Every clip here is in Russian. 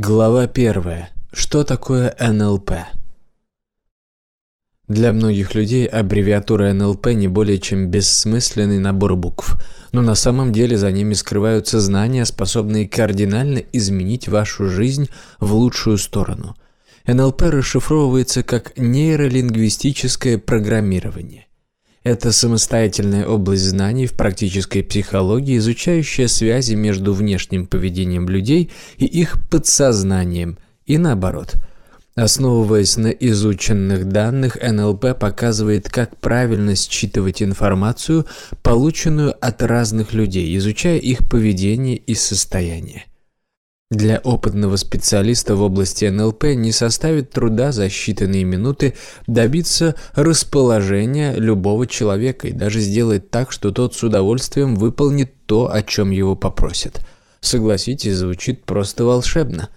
Глава 1. Что такое НЛП? Для многих людей аббревиатура НЛП не более чем бессмысленный набор букв, но на самом деле за ними скрываются знания, способные кардинально изменить вашу жизнь в лучшую сторону. НЛП расшифровывается как нейролингвистическое программирование. Это самостоятельная область знаний в практической психологии, изучающая связи между внешним поведением людей и их подсознанием, и наоборот. Основываясь на изученных данных, НЛП показывает, как правильно считывать информацию, полученную от разных людей, изучая их поведение и состояние. Для опытного специалиста в области НЛП не составит труда за считанные минуты добиться расположения любого человека и даже сделать так, что тот с удовольствием выполнит то, о чем его попросят. Согласитесь, звучит просто волшебно.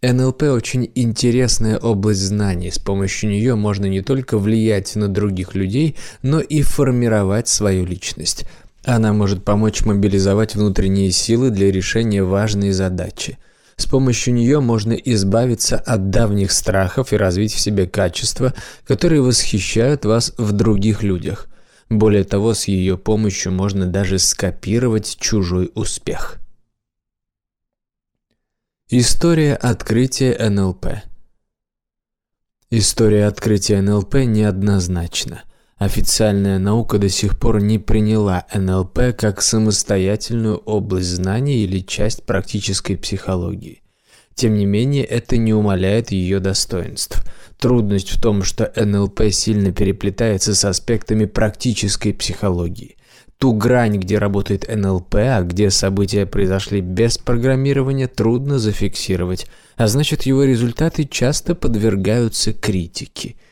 НЛП очень интересная область знаний, с помощью нее можно не только влиять на других людей, но и формировать свою личность – она может помочь мобилизовать внутренние силы для решения важной задачи. С помощью нее можно избавиться от давних страхов и развить в себе качества, которые восхищают вас в других людях. Более того, с ее помощью можно даже скопировать чужой успех. История открытия НЛП История открытия НЛП неоднозначна – Официальная наука до сих пор не приняла НЛП как самостоятельную область знаний или часть практической психологии. Тем не менее, это не умаляет ее достоинств. Трудность в том, что НЛП сильно переплетается с аспектами практической психологии. Ту грань, где работает НЛП, а где события произошли без программирования, трудно зафиксировать, а значит его результаты часто подвергаются критике –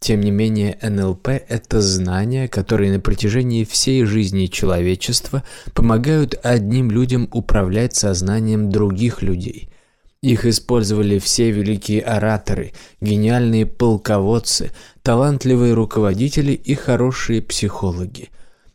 тем не менее, НЛП – это знания, которые на протяжении всей жизни человечества помогают одним людям управлять сознанием других людей. Их использовали все великие ораторы, гениальные полководцы, талантливые руководители и хорошие психологи.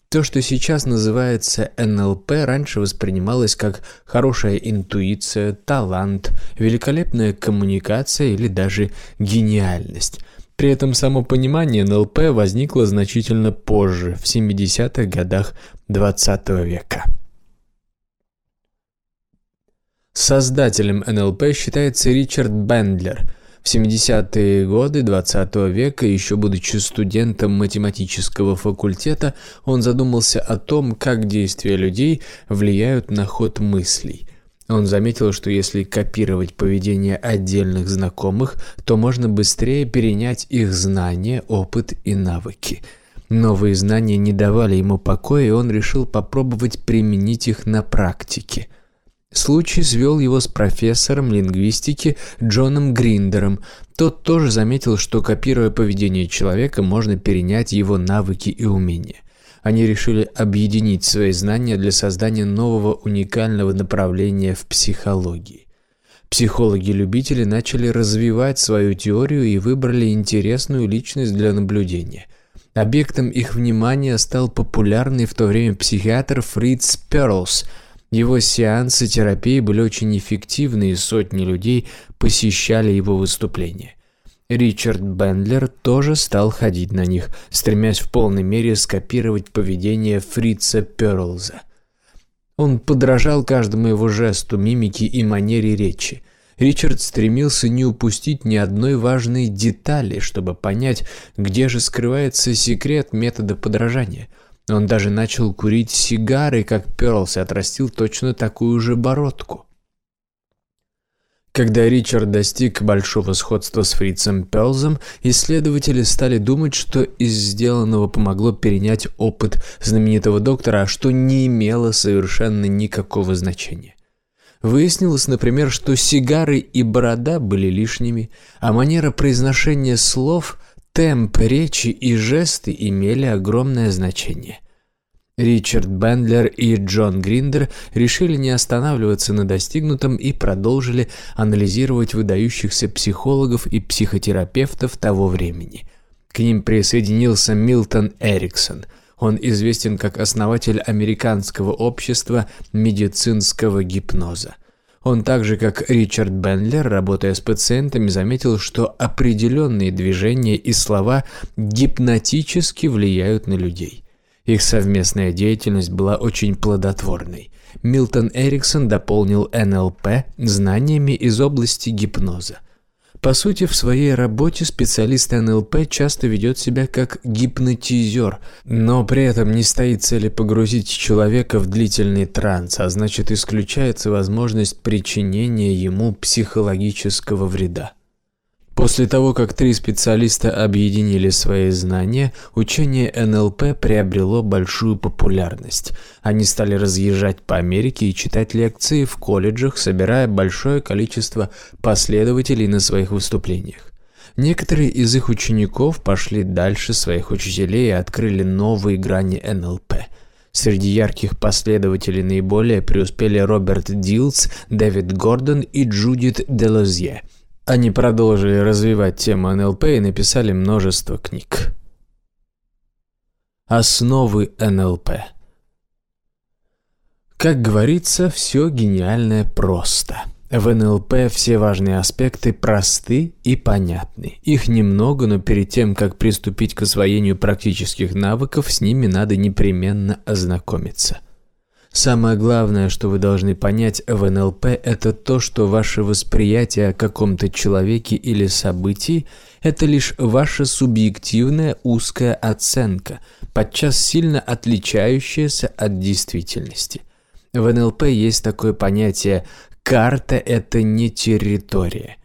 То, что сейчас называется НЛП, раньше воспринималось как хорошая интуиция, талант, великолепная коммуникация или даже гениальность – при этом само понимание НЛП возникло значительно позже, в 70-х годах XX -го века. Создателем НЛП считается Ричард Бендлер. В 70-е годы XX -го века, еще будучи студентом математического факультета, он задумался о том, как действия людей влияют на ход мыслей – он заметил, что если копировать поведение отдельных знакомых, то можно быстрее перенять их знания, опыт и навыки. Новые знания не давали ему покоя, и он решил попробовать применить их на практике. Случай свел его с профессором лингвистики Джоном Гриндером. Тот тоже заметил, что копируя поведение человека, можно перенять его навыки и умения они решили объединить свои знания для создания нового уникального направления в психологии. Психологи-любители начали развивать свою теорию и выбрали интересную личность для наблюдения. Объектом их внимания стал популярный в то время психиатр Фриц Перлс – его сеансы терапии были очень эффективны, и сотни людей посещали его выступления. Ричард Бендлер тоже стал ходить на них, стремясь в полной мере скопировать поведение фрица Перлза. Он подражал каждому его жесту, мимике и манере речи. Ричард стремился не упустить ни одной важной детали, чтобы понять, где же скрывается секрет метода подражания. Он даже начал курить сигары, как Перлс, и отрастил точно такую же бородку. Когда Ричард достиг большого сходства с Фрицем Пелзом, исследователи стали думать, что из сделанного помогло перенять опыт знаменитого доктора, а что не имело совершенно никакого значения. Выяснилось, например, что сигары и борода были лишними, а манера произношения слов, темп речи и жесты имели огромное значение. Ричард Бендлер и Джон Гриндер решили не останавливаться на достигнутом и продолжили анализировать выдающихся психологов и психотерапевтов того времени. К ним присоединился Милтон Эриксон. Он известен как основатель Американского общества медицинского гипноза. Он также, как Ричард Бендлер, работая с пациентами, заметил, что определенные движения и слова гипнотически влияют на людей. Их совместная деятельность была очень плодотворной. Милтон Эриксон дополнил НЛП знаниями из области гипноза. По сути, в своей работе специалист НЛП часто ведет себя как гипнотизер, но при этом не стоит цели погрузить человека в длительный транс, а значит исключается возможность причинения ему психологического вреда. После того, как три специалиста объединили свои знания, учение НЛП приобрело большую популярность. Они стали разъезжать по Америке и читать лекции в колледжах, собирая большое количество последователей на своих выступлениях. Некоторые из их учеников пошли дальше своих учителей и открыли новые грани НЛП. Среди ярких последователей наиболее преуспели Роберт Дилс, Дэвид Гордон и Джудит Делозье – они продолжили развивать тему НЛП и написали множество книг. Основы НЛП Как говорится, все гениальное просто. В НЛП все важные аспекты просты и понятны. Их немного, но перед тем, как приступить к освоению практических навыков, с ними надо непременно ознакомиться. Самое главное, что вы должны понять в НЛП, это то, что ваше восприятие о каком-то человеке или событии – это лишь ваша субъективная узкая оценка, подчас сильно отличающаяся от действительности. В НЛП есть такое понятие «карта – это не территория».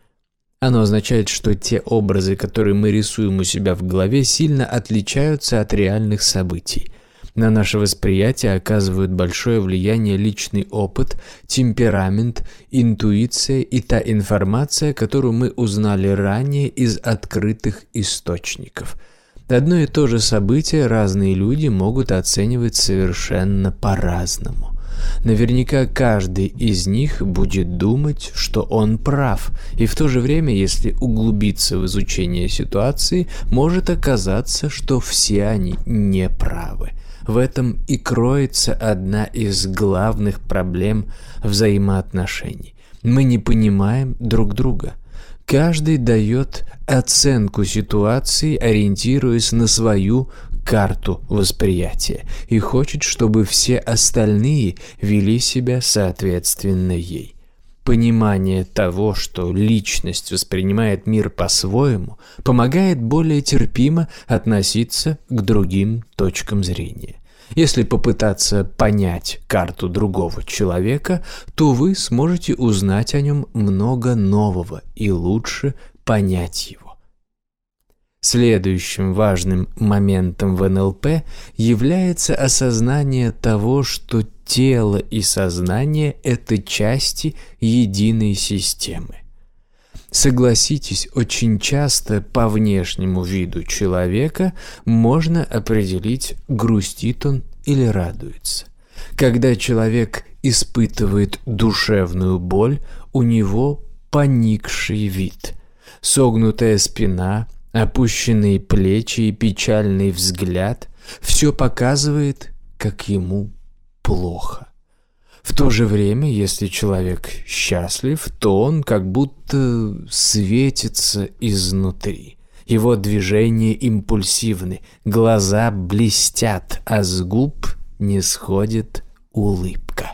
Оно означает, что те образы, которые мы рисуем у себя в голове, сильно отличаются от реальных событий – на наше восприятие оказывают большое влияние личный опыт, темперамент, интуиция и та информация, которую мы узнали ранее из открытых источников. Одно и то же событие разные люди могут оценивать совершенно по-разному. Наверняка каждый из них будет думать, что он прав, и в то же время, если углубиться в изучение ситуации, может оказаться, что все они не правы – в этом и кроется одна из главных проблем взаимоотношений. Мы не понимаем друг друга. Каждый дает оценку ситуации, ориентируясь на свою карту восприятия и хочет, чтобы все остальные вели себя соответственно ей. Понимание того, что личность воспринимает мир по-своему, помогает более терпимо относиться к другим точкам зрения. Если попытаться понять карту другого человека, то вы сможете узнать о нем много нового и лучше понять его. Следующим важным моментом в НЛП является осознание того, что тело и сознание – это части единой системы. Согласитесь, очень часто по внешнему виду человека можно определить, грустит он или радуется. Когда человек испытывает душевную боль, у него поникший вид, согнутая спина, опущенные плечи и печальный взгляд – все показывает, как ему плохо. В то же время, если человек счастлив, то он как будто светится изнутри. Его движения импульсивны, глаза блестят, а с губ не сходит улыбка.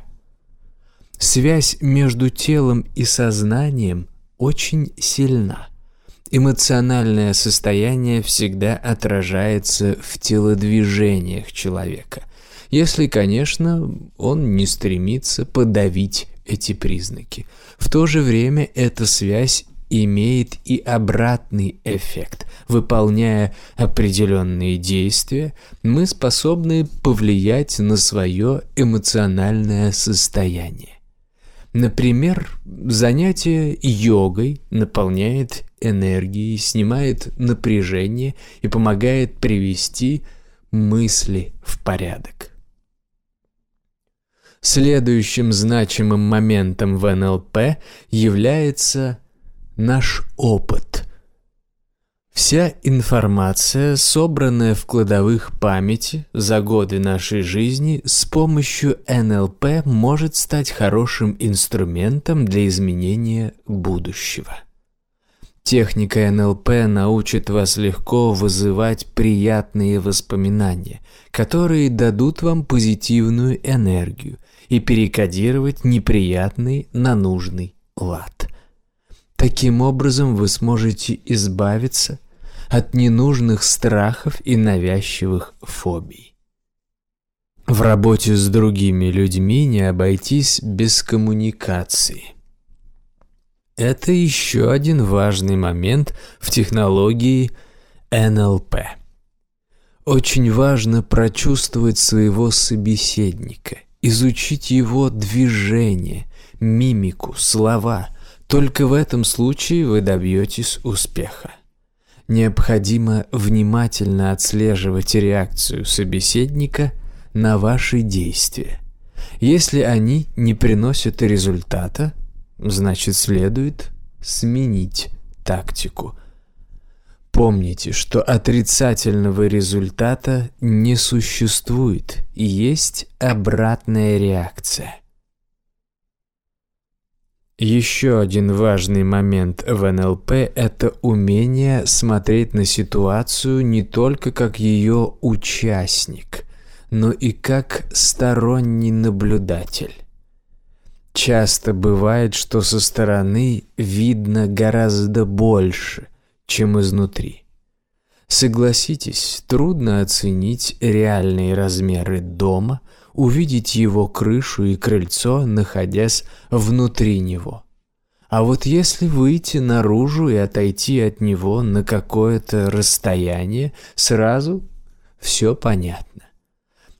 Связь между телом и сознанием очень сильна – эмоциональное состояние всегда отражается в телодвижениях человека, если, конечно, он не стремится подавить эти признаки. В то же время эта связь имеет и обратный эффект. Выполняя определенные действия, мы способны повлиять на свое эмоциональное состояние. Например, занятие йогой наполняет энергии, снимает напряжение и помогает привести мысли в порядок. Следующим значимым моментом в НЛП является наш опыт. Вся информация, собранная в кладовых памяти за годы нашей жизни, с помощью НЛП может стать хорошим инструментом для изменения будущего. Техника НЛП научит вас легко вызывать приятные воспоминания, которые дадут вам позитивную энергию и перекодировать неприятный на нужный лад. Таким образом вы сможете избавиться от ненужных страхов и навязчивых фобий. В работе с другими людьми не обойтись без коммуникации – это еще один важный момент в технологии НЛП. Очень важно прочувствовать своего собеседника, изучить его движение, мимику, слова. Только в этом случае вы добьетесь успеха. Необходимо внимательно отслеживать реакцию собеседника на ваши действия. Если они не приносят результата – Значит, следует сменить тактику. Помните, что отрицательного результата не существует, и есть обратная реакция. Еще один важный момент в НЛП – это умение смотреть на ситуацию не только как ее участник, но и как сторонний наблюдатель. Часто бывает, что со стороны видно гораздо больше, чем изнутри. Согласитесь, трудно оценить реальные размеры дома, увидеть его крышу и крыльцо, находясь внутри него. А вот если выйти наружу и отойти от него на какое-то расстояние, сразу все понятно.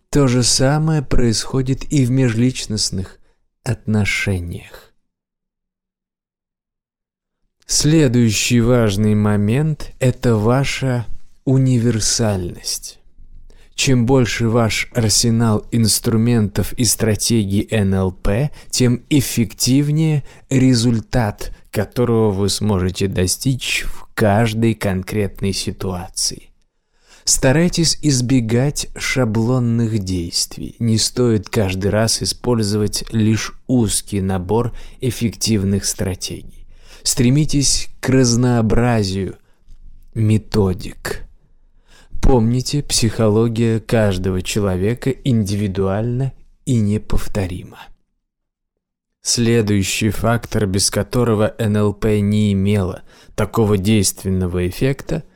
То же самое происходит и в межличностных отношениях. Следующий важный момент – это ваша универсальность. Чем больше ваш арсенал инструментов и стратегий НЛП, тем эффективнее результат, которого вы сможете достичь в каждой конкретной ситуации. Старайтесь избегать шаблонных действий. Не стоит каждый раз использовать лишь узкий набор эффективных стратегий. Стремитесь к разнообразию методик. Помните, психология каждого человека индивидуальна и неповторима. Следующий фактор, без которого НЛП не имело такого действенного эффекта –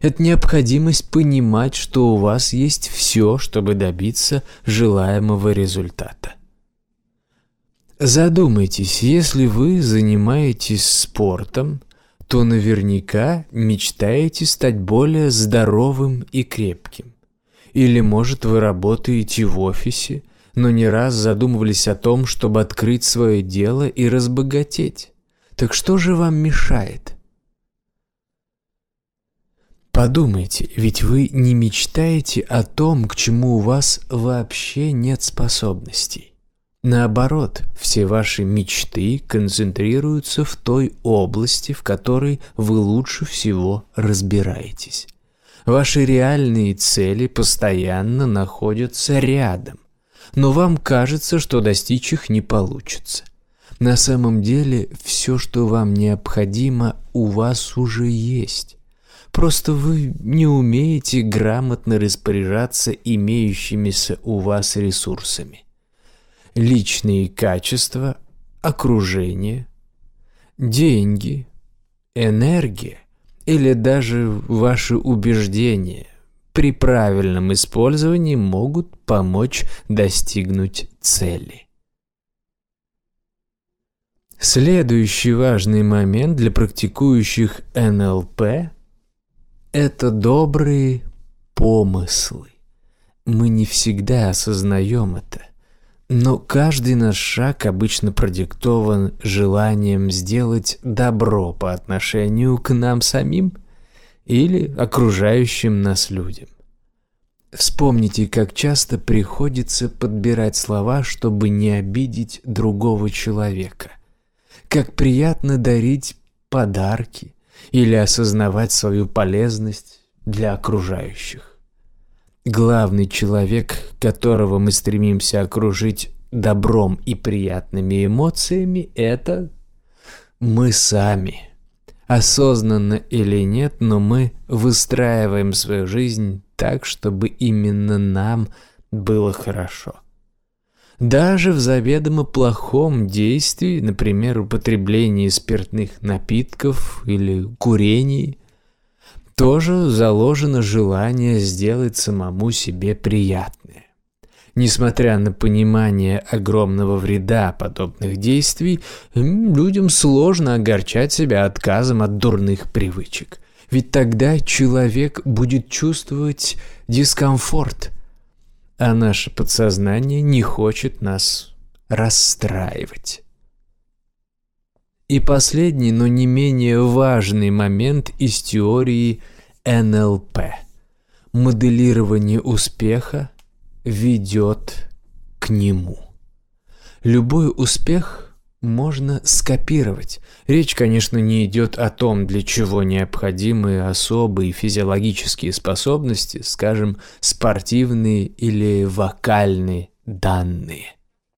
это необходимость понимать, что у вас есть все, чтобы добиться желаемого результата. Задумайтесь, если вы занимаетесь спортом, то наверняка мечтаете стать более здоровым и крепким. Или, может, вы работаете в офисе, но не раз задумывались о том, чтобы открыть свое дело и разбогатеть. Так что же вам мешает? Подумайте, ведь вы не мечтаете о том, к чему у вас вообще нет способностей. Наоборот, все ваши мечты концентрируются в той области, в которой вы лучше всего разбираетесь. Ваши реальные цели постоянно находятся рядом, но вам кажется, что достичь их не получится. На самом деле все, что вам необходимо, у вас уже есть. Просто вы не умеете грамотно распоряжаться имеющимися у вас ресурсами. Личные качества, окружение, деньги, энергия или даже ваши убеждения при правильном использовании могут помочь достигнуть цели. Следующий важный момент для практикующих НЛП это добрые помыслы. Мы не всегда осознаем это, но каждый наш шаг обычно продиктован желанием сделать добро по отношению к нам самим или окружающим нас людям. Вспомните, как часто приходится подбирать слова, чтобы не обидеть другого человека. Как приятно дарить подарки, или осознавать свою полезность для окружающих. Главный человек, которого мы стремимся окружить добром и приятными эмоциями, это мы сами. Осознанно или нет, но мы выстраиваем свою жизнь так, чтобы именно нам было хорошо – даже в заведомо плохом действии, например, употреблении спиртных напитков или курении, тоже заложено желание сделать самому себе приятное. Несмотря на понимание огромного вреда подобных действий, людям сложно огорчать себя отказом от дурных привычек. Ведь тогда человек будет чувствовать дискомфорт – а наше подсознание не хочет нас расстраивать. И последний, но не менее важный момент из теории НЛП. Моделирование успеха ведет к нему. Любой успех – можно скопировать. Речь, конечно, не идет о том, для чего необходимы особые физиологические способности, скажем, спортивные или вокальные данные.